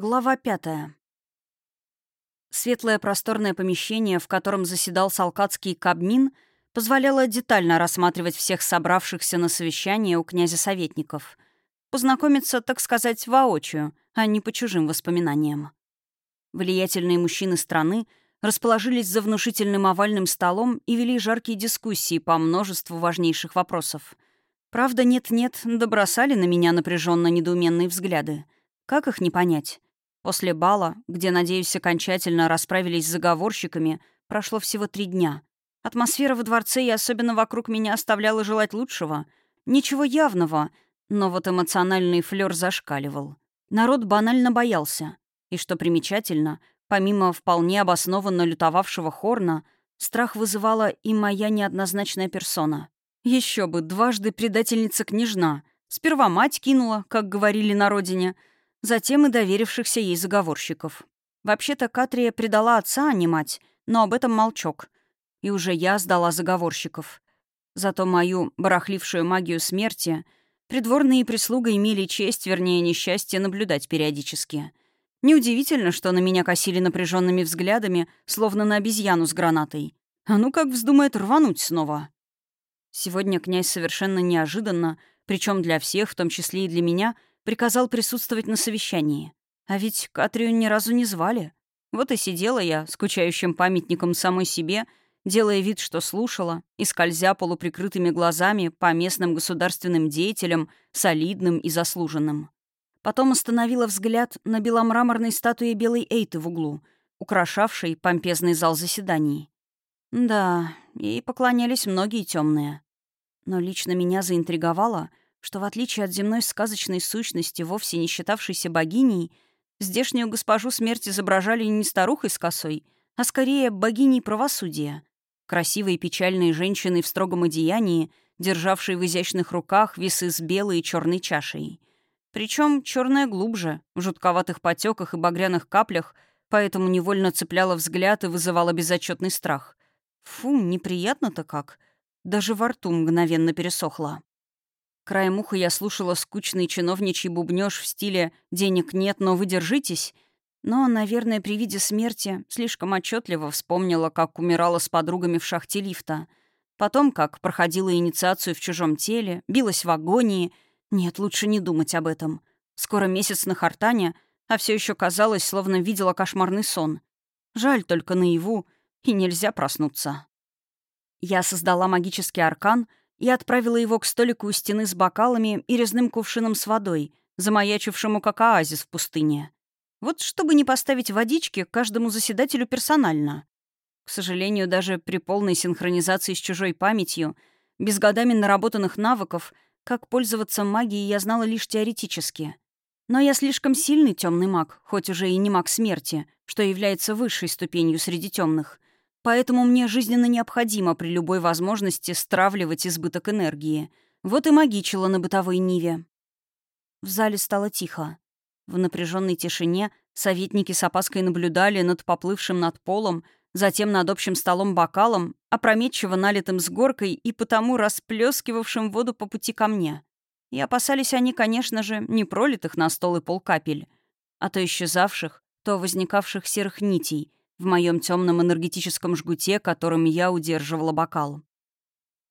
Глава пятая. Светлое просторное помещение, в котором заседал Салкатский кабмин, позволяло детально рассматривать всех собравшихся на совещание у князя советников. Познакомиться, так сказать, воочию, а не по чужим воспоминаниям. Влиятельные мужчины страны расположились за внушительным овальным столом и вели жаркие дискуссии по множеству важнейших вопросов. Правда, нет-нет, добросали на меня напряженно недоуменные взгляды — как их не понять? После бала, где, надеюсь, окончательно расправились с заговорщиками, прошло всего три дня. Атмосфера во дворце и особенно вокруг меня оставляла желать лучшего. Ничего явного, но вот эмоциональный флёр зашкаливал. Народ банально боялся. И что примечательно, помимо вполне обоснованно лютовавшего Хорна, страх вызывала и моя неоднозначная персона. Еще бы, дважды предательница княжна. Сперва мать кинула, как говорили на родине — затем и доверившихся ей заговорщиков. Вообще-то Катрия предала отца, а не мать, но об этом молчок. И уже я сдала заговорщиков. Зато мою барахлившую магию смерти придворные и прислуга имели честь, вернее, несчастье, наблюдать периодически. Неудивительно, что на меня косили напряженными взглядами, словно на обезьяну с гранатой. А ну как вздумает рвануть снова. Сегодня князь совершенно неожиданно, причем для всех, в том числе и для меня — приказал присутствовать на совещании. А ведь Катрию ни разу не звали. Вот и сидела я, скучающим памятником самой себе, делая вид, что слушала, и скользя полуприкрытыми глазами по местным государственным деятелям, солидным и заслуженным. Потом остановила взгляд на беломраморной статуе белой Эйты в углу, украшавшей помпезный зал заседаний. Да, ей поклонялись многие темные. Но лично меня заинтриговало — что в отличие от земной сказочной сущности, вовсе не считавшейся богиней, здешнюю госпожу смерти изображали не старухой с косой, а скорее богиней правосудия. Красивые и печальные женщины в строгом одеянии, державшие в изящных руках весы с белой и черной чашей. Причем черная глубже, в жутковатых потеках и багряных каплях, поэтому невольно цепляла взгляд и вызывала безотчетный страх. Фу, неприятно-то как. Даже во рту мгновенно пересохло. Краем уха я слушала скучный чиновничий бубнёж в стиле «денег нет, но вы держитесь», но, наверное, при виде смерти слишком отчетливо вспомнила, как умирала с подругами в шахте лифта. Потом, как проходила инициацию в чужом теле, билась в агонии. Нет, лучше не думать об этом. Скоро месяц на Хартане, а все еще казалось, словно видела кошмарный сон. Жаль только наяву, и нельзя проснуться. Я создала магический аркан — и отправила его к столику у стены с бокалами и резным кувшином с водой, замаячившему как оазис в пустыне. Вот чтобы не поставить водички каждому заседателю персонально. К сожалению, даже при полной синхронизации с чужой памятью, без годами наработанных навыков, как пользоваться магией я знала лишь теоретически. Но я слишком сильный темный маг, хоть уже и не маг смерти, что является высшей ступенью среди темных — Поэтому мне жизненно необходимо при любой возможности стравливать избыток энергии. Вот и магичила на бытовой ниве. В зале стало тихо. В напряженной тишине советники с опаской наблюдали над поплывшим над полом, затем над общим столом бокалом, опрометчиво налитым с горкой и потому расплескивавшим воду по пути ко мне. И опасались они, конечно же, не пролитых на стол и пол капель, а то исчезавших, то возникавших серых нитей — в моем темном энергетическом жгуте, которым я удерживала бокал.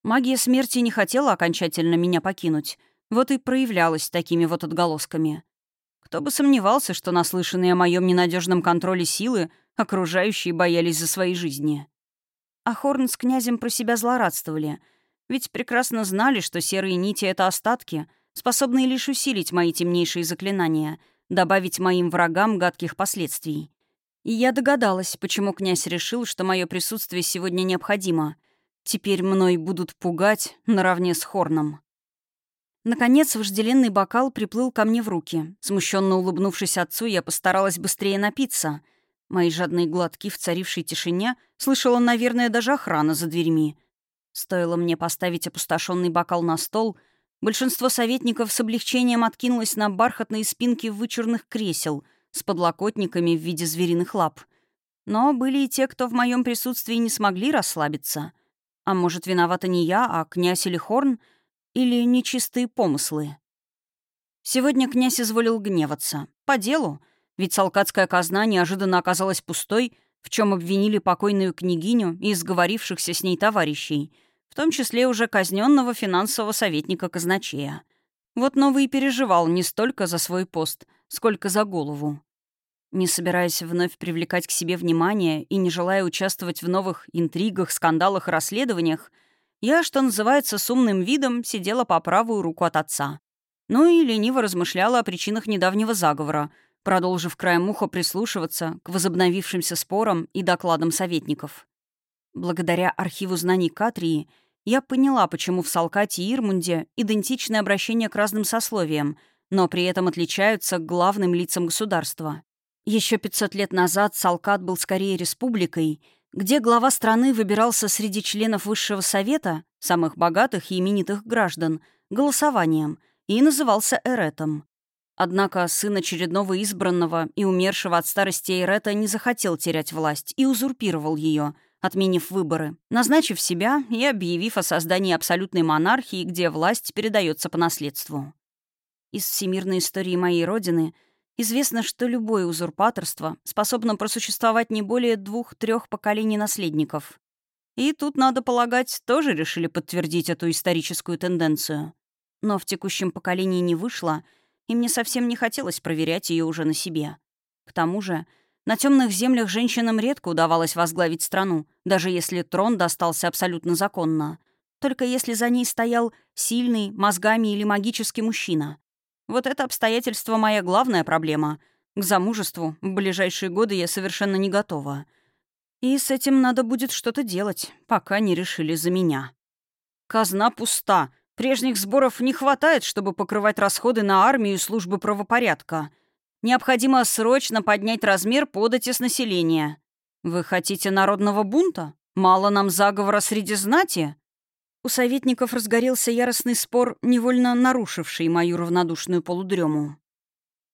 Магия смерти не хотела окончательно меня покинуть, вот и проявлялась такими вот отголосками. Кто бы сомневался, что наслышанные о моем ненадежном контроле силы окружающие боялись за свои жизни. А Хорн с князем про себя злорадствовали, ведь прекрасно знали, что серые нити — это остатки, способные лишь усилить мои темнейшие заклинания, добавить моим врагам гадких последствий. И я догадалась, почему князь решил, что мое присутствие сегодня необходимо. Теперь мной будут пугать наравне с Хорном. Наконец, вожделенный бокал приплыл ко мне в руки. Смущенно улыбнувшись отцу, я постаралась быстрее напиться. Мои жадные глотки в царившей тишине слышала, наверное, даже охрана за дверьми. Стоило мне поставить опустошенный бокал на стол, большинство советников с облегчением откинулось на бархатные спинки вычурных кресел — с подлокотниками в виде звериных лап. Но были и те, кто в моем присутствии не смогли расслабиться. А может, виновата не я, а князь или Хорн, или нечистые помыслы. Сегодня князь изволил гневаться. По делу. Ведь салкатская казна неожиданно оказалась пустой, в чем обвинили покойную княгиню и сговорившихся с ней товарищей, в том числе уже казненного финансового советника казначея. Вот новый и переживал не столько за свой пост, сколько за голову. Не собираясь вновь привлекать к себе внимание и не желая участвовать в новых интригах, скандалах и расследованиях, я, что называется, с умным видом сидела по правую руку от отца. Ну и лениво размышляла о причинах недавнего заговора, продолжив краем уха прислушиваться к возобновившимся спорам и докладам советников. Благодаря архиву знаний Катрии я поняла, почему в Салкате и Ирмунде идентичное обращение к разным сословиям, но при этом отличаются к главным лицам государства. Еще 500 лет назад Салкат был скорее республикой, где глава страны выбирался среди членов Высшего Совета, самых богатых и именитых граждан, голосованием, и назывался Эретом. Однако сын очередного избранного и умершего от старости Эрета не захотел терять власть и узурпировал ее, отменив выборы, назначив себя и объявив о создании абсолютной монархии, где власть передается по наследству. Из всемирной истории моей родины — Известно, что любое узурпаторство способно просуществовать не более двух-трех поколений наследников. И тут, надо полагать, тоже решили подтвердить эту историческую тенденцию. Но в текущем поколении не вышло, и мне совсем не хотелось проверять ее уже на себе. К тому же, на темных землях женщинам редко удавалось возглавить страну, даже если трон достался абсолютно законно. Только если за ней стоял сильный, мозгами или магический мужчина. Вот это обстоятельство моя главная проблема. К замужеству в ближайшие годы я совершенно не готова. И с этим надо будет что-то делать, пока не решили за меня. Казна пуста. Прежних сборов не хватает, чтобы покрывать расходы на армию и службы правопорядка. Необходимо срочно поднять размер подати с населения. Вы хотите народного бунта? Мало нам заговора среди знати? У советников разгорелся яростный спор, невольно нарушивший мою равнодушную полудрему.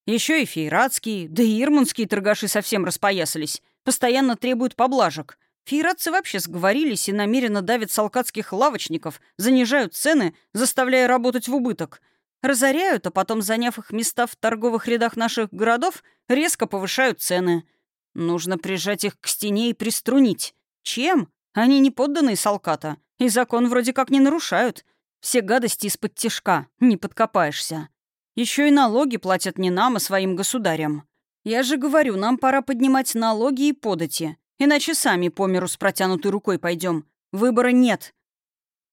Еще и фейратские, да и ирманские торгаши совсем распоясались, постоянно требуют поблажек. Фейратцы вообще сговорились и намеренно давят салкатских лавочников, занижают цены, заставляя работать в убыток. Разоряют, а потом, заняв их места в торговых рядах наших городов, резко повышают цены. Нужно прижать их к стене и приструнить. Чем? Они не подданные Салката. И закон вроде как не нарушают. Все гадости из-под тишка, не подкопаешься. Еще и налоги платят не нам, а своим государям. Я же говорю, нам пора поднимать налоги и подати. Иначе сами по миру с протянутой рукой пойдем. Выбора нет.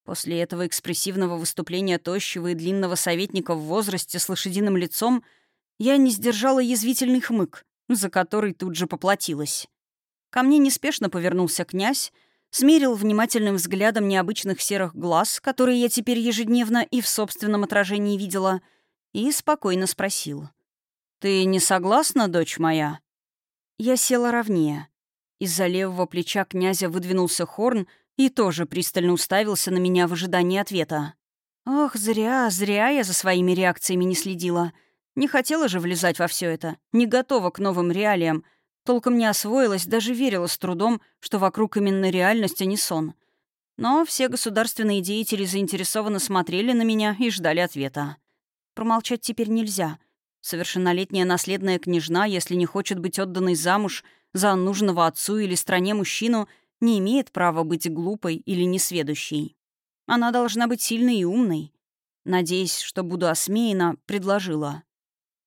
После этого экспрессивного выступления тощего и длинного советника в возрасте с лошадиным лицом я не сдержала язвительный хмык, за который тут же поплатилась. Ко мне неспешно повернулся князь, смерил внимательным взглядом необычных серых глаз, которые я теперь ежедневно и в собственном отражении видела, и спокойно спросил. «Ты не согласна, дочь моя?» Я села ровнее. Из-за левого плеча князя выдвинулся хорн и тоже пристально уставился на меня в ожидании ответа. Ох, зря, зря я за своими реакциями не следила. Не хотела же влезать во все это, не готова к новым реалиям — Толком не освоилась, даже верила с трудом, что вокруг именно реальность, а не сон. Но все государственные деятели заинтересованно смотрели на меня и ждали ответа. Промолчать теперь нельзя. Совершеннолетняя наследная княжна, если не хочет быть отданной замуж за нужного отцу или стране мужчину, не имеет права быть глупой или несведущей. Она должна быть сильной и умной. Надеясь, что буду осмеяна, предложила.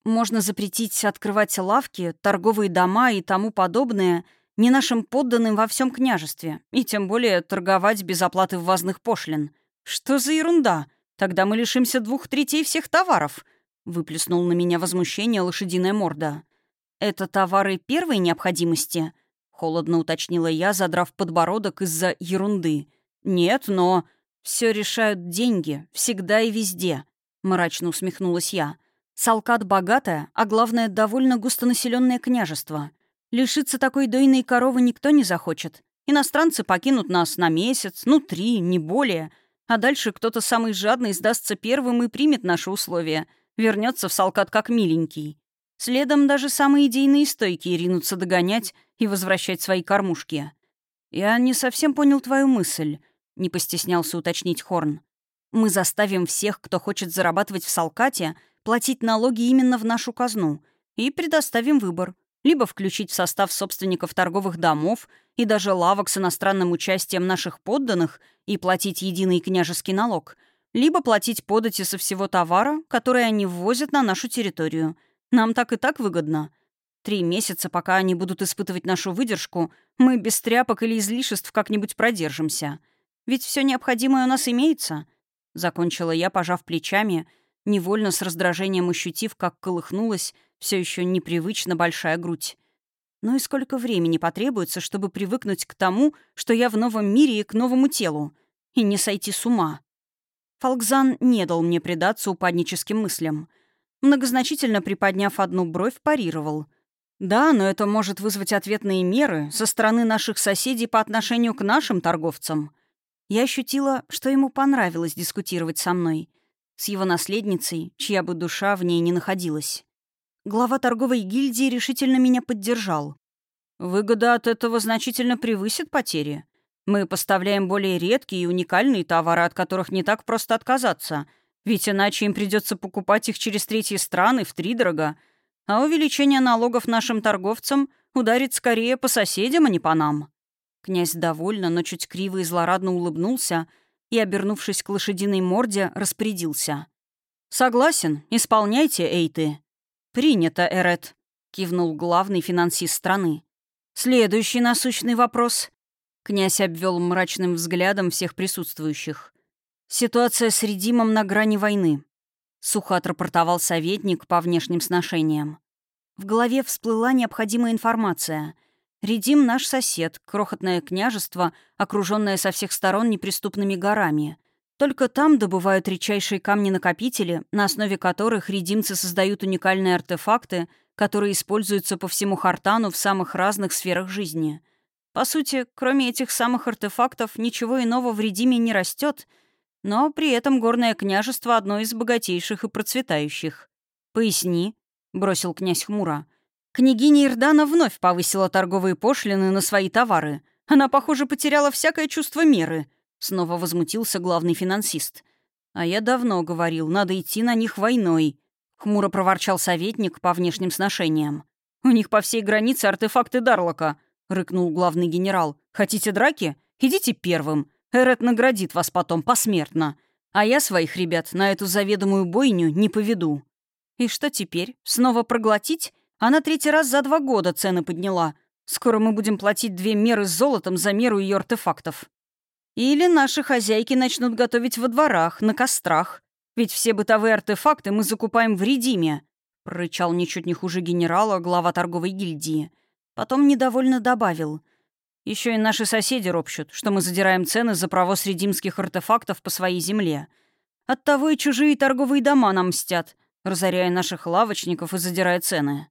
Можно запретить открывать лавки, торговые дома и тому подобное не нашим подданным во всем княжестве, и тем более торговать без оплаты ввозных пошлин. Что за ерунда? Тогда мы лишимся двух третей всех товаров, выплеснул на меня возмущение лошадиная морда. Это товары первой необходимости? Холодно уточнила я, задрав подбородок из-за ерунды. Нет, но... Все решают деньги, всегда и везде», — мрачно усмехнулась я. Салкат богатое, а главное, довольно густонаселенное княжество. Лишиться такой дойной коровы никто не захочет. Иностранцы покинут нас на месяц, ну три, не более. А дальше кто-то самый жадный сдастся первым и примет наши условия. Вернется в Салкат как миленький. Следом даже самые идейные стойкие ринутся догонять и возвращать свои кормушки. «Я не совсем понял твою мысль», — не постеснялся уточнить Хорн. «Мы заставим всех, кто хочет зарабатывать в Салкате, платить налоги именно в нашу казну и предоставим выбор либо включить в состав собственников торговых домов и даже лавок с иностранным участием наших подданных и платить единый княжеский налог, либо платить подати со всего товара, который они ввозят на нашу территорию. Нам так и так выгодно. Три месяца, пока они будут испытывать нашу выдержку, мы без тряпок или излишеств как-нибудь продержимся. Ведь все необходимое у нас имеется. Закончила я, пожав плечами, невольно с раздражением ощутив, как колыхнулась все еще непривычно большая грудь. Ну и сколько времени потребуется, чтобы привыкнуть к тому, что я в новом мире и к новому телу, и не сойти с ума? Фолкзан не дал мне предаться упадническим мыслям. Многозначительно приподняв одну бровь, парировал. «Да, но это может вызвать ответные меры со стороны наших соседей по отношению к нашим торговцам». Я ощутила, что ему понравилось дискутировать со мной, с его наследницей, чья бы душа в ней не находилась. Глава торговой гильдии решительно меня поддержал. «Выгода от этого значительно превысит потери. Мы поставляем более редкие и уникальные товары, от которых не так просто отказаться, ведь иначе им придется покупать их через третьи страны втридорога, а увеличение налогов нашим торговцам ударит скорее по соседям, а не по нам». Князь довольно, но чуть криво и злорадно улыбнулся и, обернувшись к лошадиной морде, распорядился. «Согласен, исполняйте, Эйты». «Принято, Эрет», — кивнул главный финансист страны. «Следующий насущный вопрос». Князь обвел мрачным взглядом всех присутствующих. «Ситуация с Редимом на грани войны», — сухо отрапортовал советник по внешним сношениям. В голове всплыла необходимая информация. Редим — наш сосед, крохотное княжество, окруженное со всех сторон неприступными горами. Только там добывают редчайшие камни-накопители, на основе которых редимцы создают уникальные артефакты, которые используются по всему Хартану в самых разных сферах жизни. По сути, кроме этих самых артефактов, ничего иного в Редиме не растет, но при этом горное княжество одно из богатейших и процветающих. «Поясни», — бросил князь хмуро. Княгиня Ирдана вновь повысила торговые пошлины на свои товары. Она, похоже, потеряла всякое чувство меры — Снова возмутился главный финансист. «А я давно говорил, надо идти на них войной», — хмуро проворчал советник по внешним сношениям. «У них по всей границе артефакты Дарлока», — рыкнул главный генерал. «Хотите драки? Идите первым. Эрет наградит вас потом посмертно. А я своих ребят на эту заведомую бойню не поведу». «И что теперь? Снова проглотить? Она третий раз за два года цены подняла. Скоро мы будем платить две меры с золотом за меру ее артефактов. Или наши хозяйки начнут готовить во дворах, на кострах. Ведь все бытовые артефакты мы закупаем в Редиме», — прорычал ничуть не хуже генерала, глава торговой гильдии. Потом недовольно добавил. Еще и наши соседи ропщут, что мы задираем цены за провоз редимских артефактов по своей земле. Оттого и чужие торговые дома нам мстят, разоряя наших лавочников и задирая цены.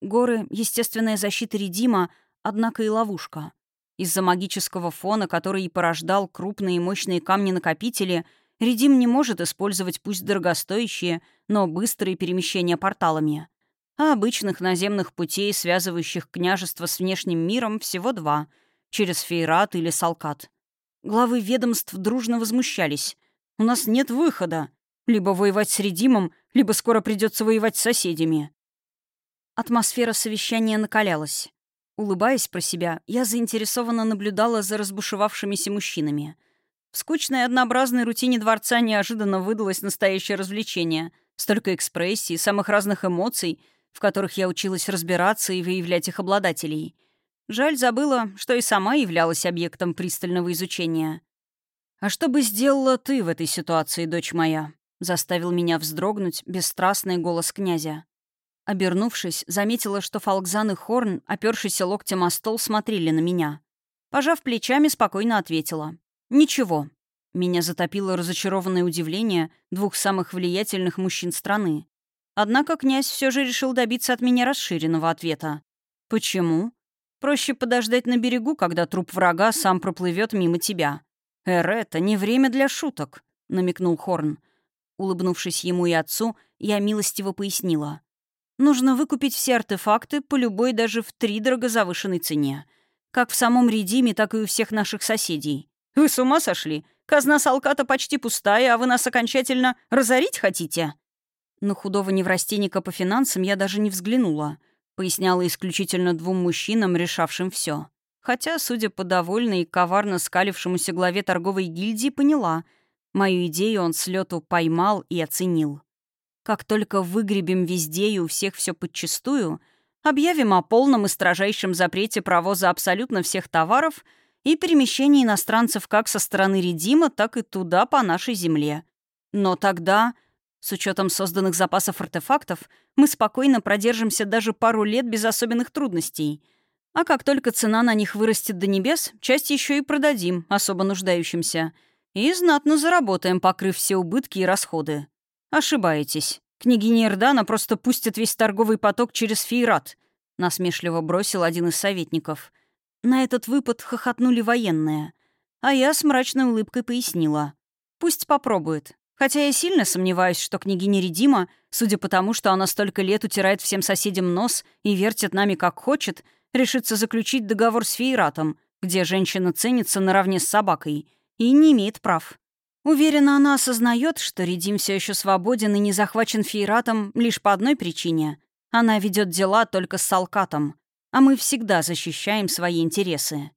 Горы — естественная защита Редима, однако и ловушка. Из-за магического фона, который и порождал крупные и мощные камни-накопители, Редим не может использовать пусть дорогостоящие, но быстрые перемещения порталами. А обычных наземных путей, связывающих княжество с внешним миром, всего два — через Фейрат или Салкат. Главы ведомств дружно возмущались. «У нас нет выхода. Либо воевать с Редимом, либо скоро придется воевать с соседями». Атмосфера совещания накалялась. Улыбаясь про себя, я заинтересованно наблюдала за разбушевавшимися мужчинами. В скучной однообразной рутине дворца неожиданно выдалось настоящее развлечение. Столько экспрессий, самых разных эмоций, в которых я училась разбираться и выявлять их обладателей. Жаль, забыла, что и сама являлась объектом пристального изучения. «А что бы сделала ты в этой ситуации, дочь моя?» — заставил меня вздрогнуть бесстрастный голос князя. Обернувшись, заметила, что Фалкзан и Хорн, опершийся локтем о стол, смотрели на меня. Пожав плечами, спокойно ответила. «Ничего». Меня затопило разочарованное удивление двух самых влиятельных мужчин страны. Однако князь все же решил добиться от меня расширенного ответа. «Почему?» «Проще подождать на берегу, когда труп врага сам проплывет мимо тебя». «Эр, это не время для шуток», — намекнул Хорн. Улыбнувшись ему и отцу, я милостиво пояснила. Нужно выкупить все артефакты по любой даже в три дорого завышенной цене. Как в самом Редиме, так и у всех наших соседей. Вы с ума сошли? Казна Салката почти пустая, а вы нас окончательно разорить хотите?» На худого неврастенника по финансам я даже не взглянула. поясняла исключительно двум мужчинам, решавшим все. Хотя, судя по довольной и коварно скалившемуся главе торговой гильдии, поняла, мою идею он с лету поймал и оценил. Как только выгребем везде и у всех все подчистую, объявим о полном и строжайшем запрете провоза абсолютно всех товаров и перемещения иностранцев как со стороны Редима, так и туда, по нашей земле. Но тогда, с учетом созданных запасов артефактов, мы спокойно продержимся даже пару лет без особенных трудностей. А как только цена на них вырастет до небес, часть еще и продадим особо нуждающимся. И знатно заработаем, покрыв все убытки и расходы. Ошибаетесь. Княгиня Ирдана просто пустит весь торговый поток через Фейрат», — насмешливо бросил один из советников. На этот выпад хохотнули военные. А я с мрачной улыбкой пояснила. «Пусть попробует. Хотя я сильно сомневаюсь, что княгиня Редима, судя по тому, что она столько лет утирает всем соседям нос и вертит нами как хочет, решится заключить договор с Фейратом, где женщина ценится наравне с собакой, и не имеет прав. Уверена, она осознает, что Редим все еще свободен и не захвачен Фейратом лишь по одной причине. Она ведет дела только с Салкатом, а мы всегда защищаем свои интересы.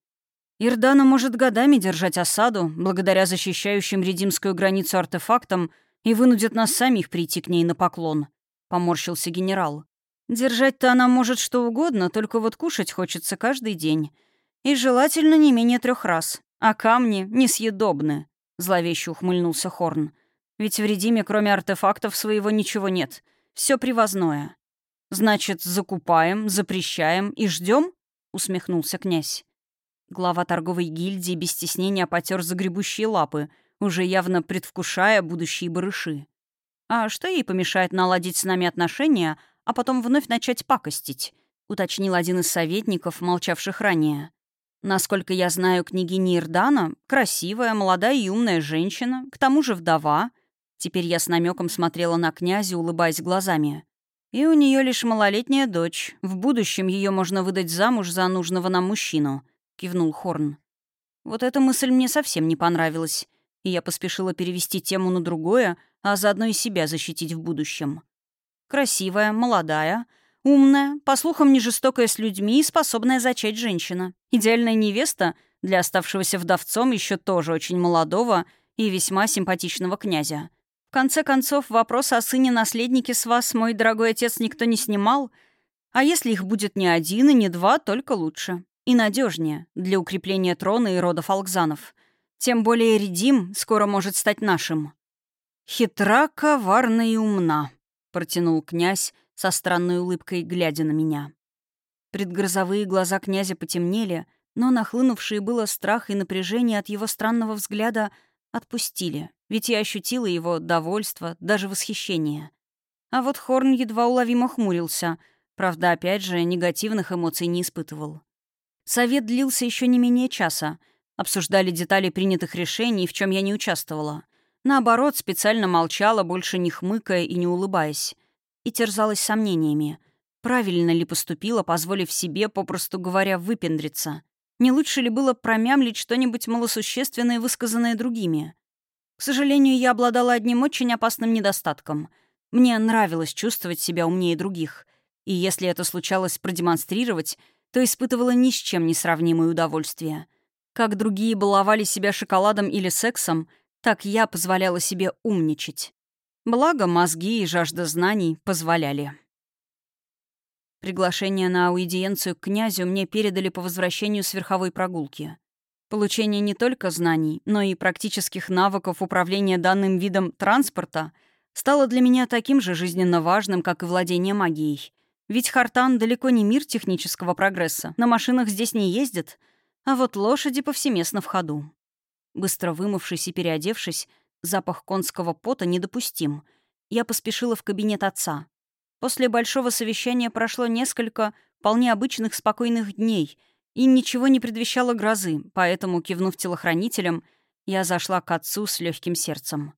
Ирдана может годами держать осаду, благодаря защищающим редимскую границу артефактам, и вынудит нас самих прийти к ней на поклон», — поморщился генерал. «Держать-то она может что угодно, только вот кушать хочется каждый день. И желательно не менее трех раз. А камни несъедобны», — зловеще ухмыльнулся Хорн. «Ведь в Редиме, кроме артефактов, своего ничего нет. Все привозное». «Значит, закупаем, запрещаем и ждем? усмехнулся князь. Глава торговой гильдии без стеснения потер загребущие лапы, уже явно предвкушая будущие барыши. «А что ей помешает наладить с нами отношения, а потом вновь начать пакостить?» — уточнил один из советников, молчавших ранее. «Насколько я знаю, княгиня Ирдана — красивая, молодая и умная женщина, к тому же вдова». Теперь я с намеком смотрела на князя, улыбаясь глазами. «И у нее лишь малолетняя дочь. В будущем ее можно выдать замуж за нужного нам мужчину». — кивнул Хорн. Вот эта мысль мне совсем не понравилась, и я поспешила перевести тему на другое, а заодно и себя защитить в будущем. Красивая, молодая, умная, по слухам, не жестокая с людьми и способная зачать женщина. Идеальная невеста для оставшегося вдовцом еще тоже очень молодого и весьма симпатичного князя. В конце концов, вопрос о сыне-наследнике с вас, мой дорогой отец, никто не снимал, а если их будет не один и не два, только лучше и надежнее для укрепления трона и рода Фалкзанов. Тем более Редим скоро может стать нашим. «Хитра, коварна и умна», — протянул князь со странной улыбкой, глядя на меня. Предгрозовые глаза князя потемнели, но нахлынувшие было страх и напряжение от его странного взгляда отпустили, ведь я ощутила его довольство, даже восхищение. А вот Хорн едва уловимо хмурился, правда, опять же, негативных эмоций не испытывал. Совет длился еще не менее часа. Обсуждали детали принятых решений, в чем я не участвовала. Наоборот, специально молчала, больше не хмыкая и не улыбаясь. И терзалась сомнениями. Правильно ли поступила, позволив себе, попросту говоря, выпендриться? Не лучше ли было промямлить что-нибудь малосущественное, высказанное другими? К сожалению, я обладала одним очень опасным недостатком. Мне нравилось чувствовать себя умнее других. И если это случалось продемонстрировать, то испытывала ни с чем не сравнимое удовольствие. Как другие баловали себя шоколадом или сексом, так я позволяла себе умничать. Благо, мозги и жажда знаний позволяли. Приглашение на аудиенцию к князю мне передали по возвращению с верховой прогулки. Получение не только знаний, но и практических навыков управления данным видом транспорта стало для меня таким же жизненно важным, как и владение магией — ведь Хартан далеко не мир технического прогресса. На машинах здесь не ездят, а вот лошади повсеместно в ходу. Быстро вымывшись и переодевшись, запах конского пота недопустим. Я поспешила в кабинет отца. После большого совещания прошло несколько вполне обычных спокойных дней, и ничего не предвещало грозы, поэтому, кивнув телохранителям, я зашла к отцу с легким сердцем.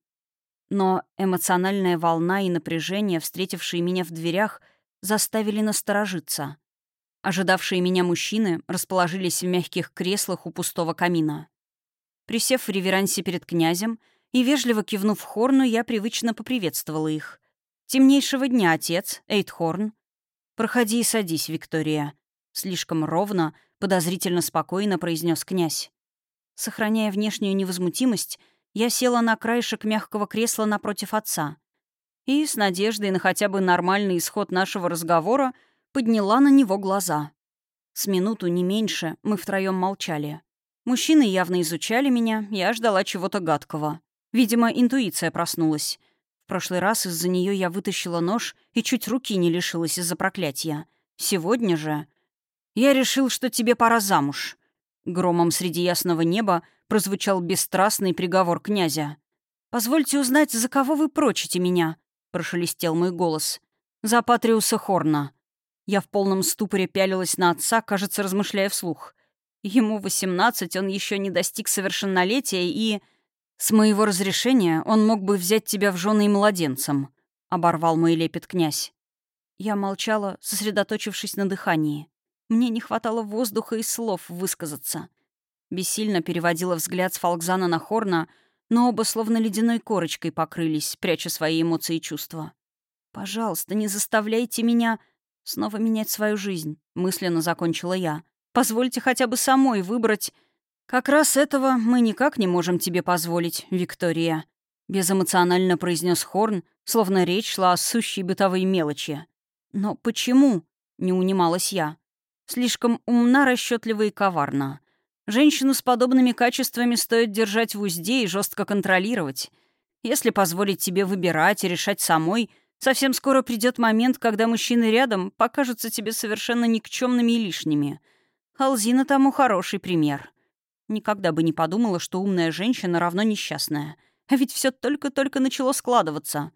Но эмоциональная волна и напряжение, встретившие меня в дверях — заставили насторожиться. Ожидавшие меня мужчины расположились в мягких креслах у пустого камина. Присев в реверансе перед князем и вежливо кивнув Хорну, я привычно поприветствовала их. «Темнейшего дня, отец, Эйдхорн». «Проходи и садись, Виктория», — слишком ровно, подозрительно спокойно произнес князь. Сохраняя внешнюю невозмутимость, я села на краешек мягкого кресла напротив отца и, с надеждой на хотя бы нормальный исход нашего разговора, подняла на него глаза. С минуту, не меньше, мы втроем молчали. Мужчины явно изучали меня, я ждала чего-то гадкого. Видимо, интуиция проснулась. В прошлый раз из-за нее я вытащила нож и чуть руки не лишилась из-за проклятия. Сегодня же... «Я решил, что тебе пора замуж». Громом среди ясного неба прозвучал бесстрастный приговор князя. «Позвольте узнать, за кого вы прочите меня?» — прошелестел мой голос. «За Патриуса Хорна». Я в полном ступоре пялилась на отца, кажется, размышляя вслух. Ему восемнадцать, он еще не достиг совершеннолетия и... «С моего разрешения он мог бы взять тебя в жены и младенцем», — оборвал мой лепет князь. Я молчала, сосредоточившись на дыхании. Мне не хватало воздуха и слов высказаться. Бессильно переводила взгляд с Фалкзана на Хорна, но оба словно ледяной корочкой покрылись, пряча свои эмоции и чувства. «Пожалуйста, не заставляйте меня снова менять свою жизнь», — мысленно закончила я. «Позвольте хотя бы самой выбрать...» «Как раз этого мы никак не можем тебе позволить, Виктория», — безэмоционально произнес Хорн, словно речь шла о сущей бытовой мелочи. «Но почему?» — не унималась я. «Слишком умна, расчетлива и коварна. Женщину с подобными качествами стоит держать в узде и жестко контролировать. Если позволить тебе выбирать и решать самой, совсем скоро придет момент, когда мужчины рядом покажутся тебе совершенно никчемными и лишними. Халзина тому хороший пример». Никогда бы не подумала, что умная женщина равно несчастная. А ведь все только-только начало складываться.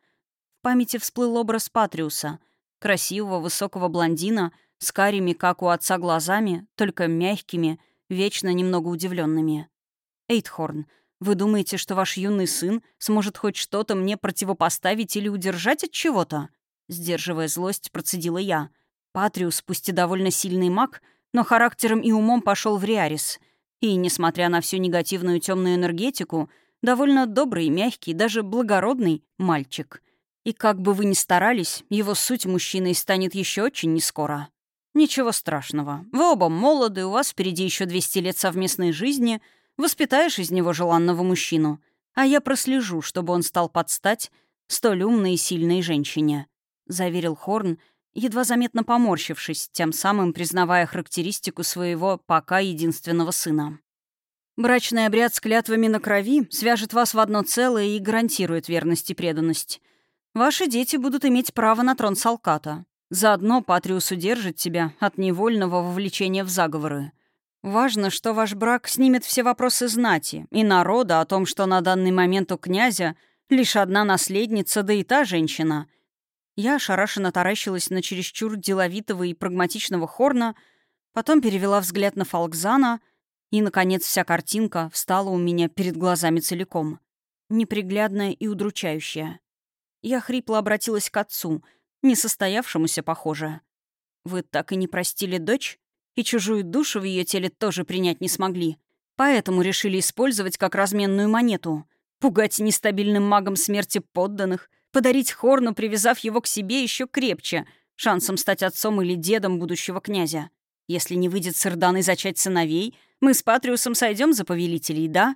В памяти всплыл образ Патриуса. Красивого, высокого блондина, с карими, как у отца, глазами, только мягкими, вечно немного удивленными. Эйтхорн, вы думаете, что ваш юный сын сможет хоть что-то мне противопоставить или удержать от чего-то? Сдерживая злость, процедила я. Патриус, пусть и довольно сильный маг, но характером и умом пошел в Риарис — и, несмотря на всю негативную темную энергетику, довольно добрый, мягкий, даже благородный мальчик. И как бы вы ни старались, его суть мужчиной станет еще очень нескоро. Ничего страшного. Вы оба молоды, у вас впереди еще 200 лет совместной жизни, воспитаешь из него желанного мужчину, а я прослежу, чтобы он стал подстать столь умной и сильной женщине», — заверил Хорн, едва заметно поморщившись, тем самым признавая характеристику своего пока единственного сына. «Брачный обряд с клятвами на крови свяжет вас в одно целое и гарантирует верность и преданность. Ваши дети будут иметь право на трон Салката. Заодно Патриус удержит тебя от невольного вовлечения в заговоры. Важно, что ваш брак снимет все вопросы знати и народа о том, что на данный момент у князя лишь одна наследница, да и та женщина — я ошарашенно таращилась на чересчур деловитого и прагматичного Хорна, потом перевела взгляд на Фалкзана, и, наконец, вся картинка встала у меня перед глазами целиком. Неприглядная и удручающая. Я хрипло обратилась к отцу, несостоявшемуся, похоже. «Вы так и не простили дочь? И чужую душу в ее теле тоже принять не смогли. Поэтому решили использовать как разменную монету. Пугать нестабильным магом смерти подданных — Подарить Хорну, привязав его к себе еще крепче, шансом стать отцом или дедом будущего князя. Если не выйдет с Ирданой зачать сыновей, мы с Патриусом сойдем за повелителей, да?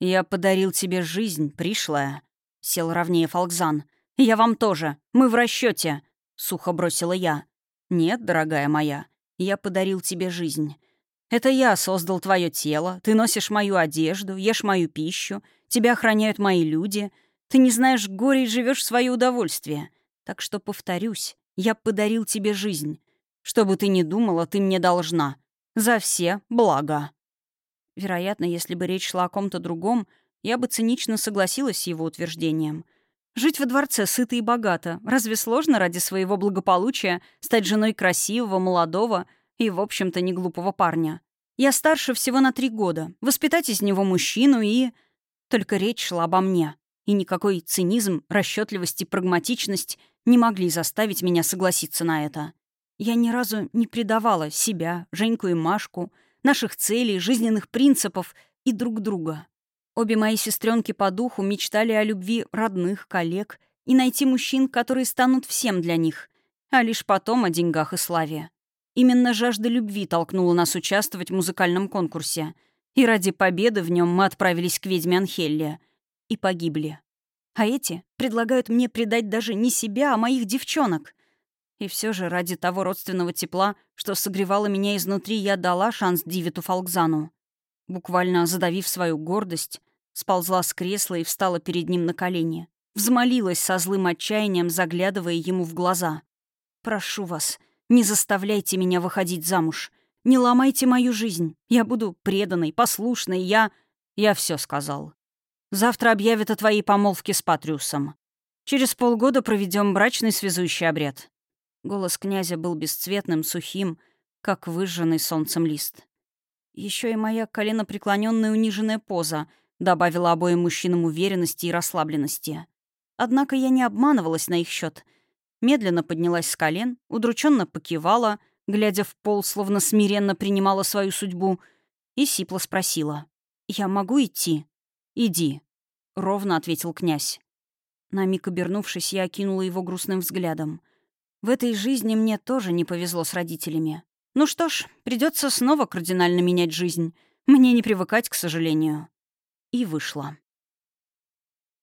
Я подарил тебе жизнь, пришлая. Сел ровнее Фалкзан. Я вам тоже. Мы в расчете, сухо бросила я. Нет, дорогая моя, я подарил тебе жизнь. Это я создал твое тело, ты носишь мою одежду, ешь мою пищу, тебя охраняют мои люди — ты не знаешь горе и живешь в свое удовольствие. Так что, повторюсь, я подарил тебе жизнь. Что бы ты ни думала, ты мне должна. За все блага». Вероятно, если бы речь шла о ком-то другом, я бы цинично согласилась с его утверждением. Жить во дворце сыто и богато. Разве сложно ради своего благополучия стать женой красивого, молодого и, в общем-то, не глупого парня? Я старше всего на три года. Воспитать из него мужчину и... Только речь шла обо мне и никакой цинизм, расчетливость и прагматичность не могли заставить меня согласиться на это. Я ни разу не предавала себя, Женьку и Машку, наших целей, жизненных принципов и друг друга. Обе мои сестренки по духу мечтали о любви родных, коллег и найти мужчин, которые станут всем для них. а лишь потом о деньгах и славе. Именно жажда любви толкнула нас участвовать в музыкальном конкурсе. И ради победы в нем мы отправились к ведьме Анхелле. И погибли. А эти предлагают мне предать даже не себя, а моих девчонок. И все же ради того родственного тепла, что согревало меня изнутри, я дала шанс Дивиту Фолкзану. Буквально задавив свою гордость, сползла с кресла и встала перед ним на колени. Взмолилась со злым отчаянием, заглядывая ему в глаза. «Прошу вас, не заставляйте меня выходить замуж. Не ломайте мою жизнь. Я буду преданной, послушной. Я... Я все сказал. Завтра объявят о твоей помолвке с Патриусом. Через полгода проведем брачный связующий обряд». Голос князя был бесцветным, сухим, как выжженный солнцем лист. Еще и моя коленопреклоненная униженная поза добавила обоим мужчинам уверенности и расслабленности. Однако я не обманывалась на их счет — медленно поднялась с колен, удрученно покивала, глядя в пол, словно смиренно принимала свою судьбу, и сипло спросила. «Я могу идти?» «Иди», — ровно ответил князь. На миг обернувшись, я окинула его грустным взглядом. В этой жизни мне тоже не повезло с родителями. Ну что ж, придется снова кардинально менять жизнь. Мне не привыкать, к сожалению. И вышла.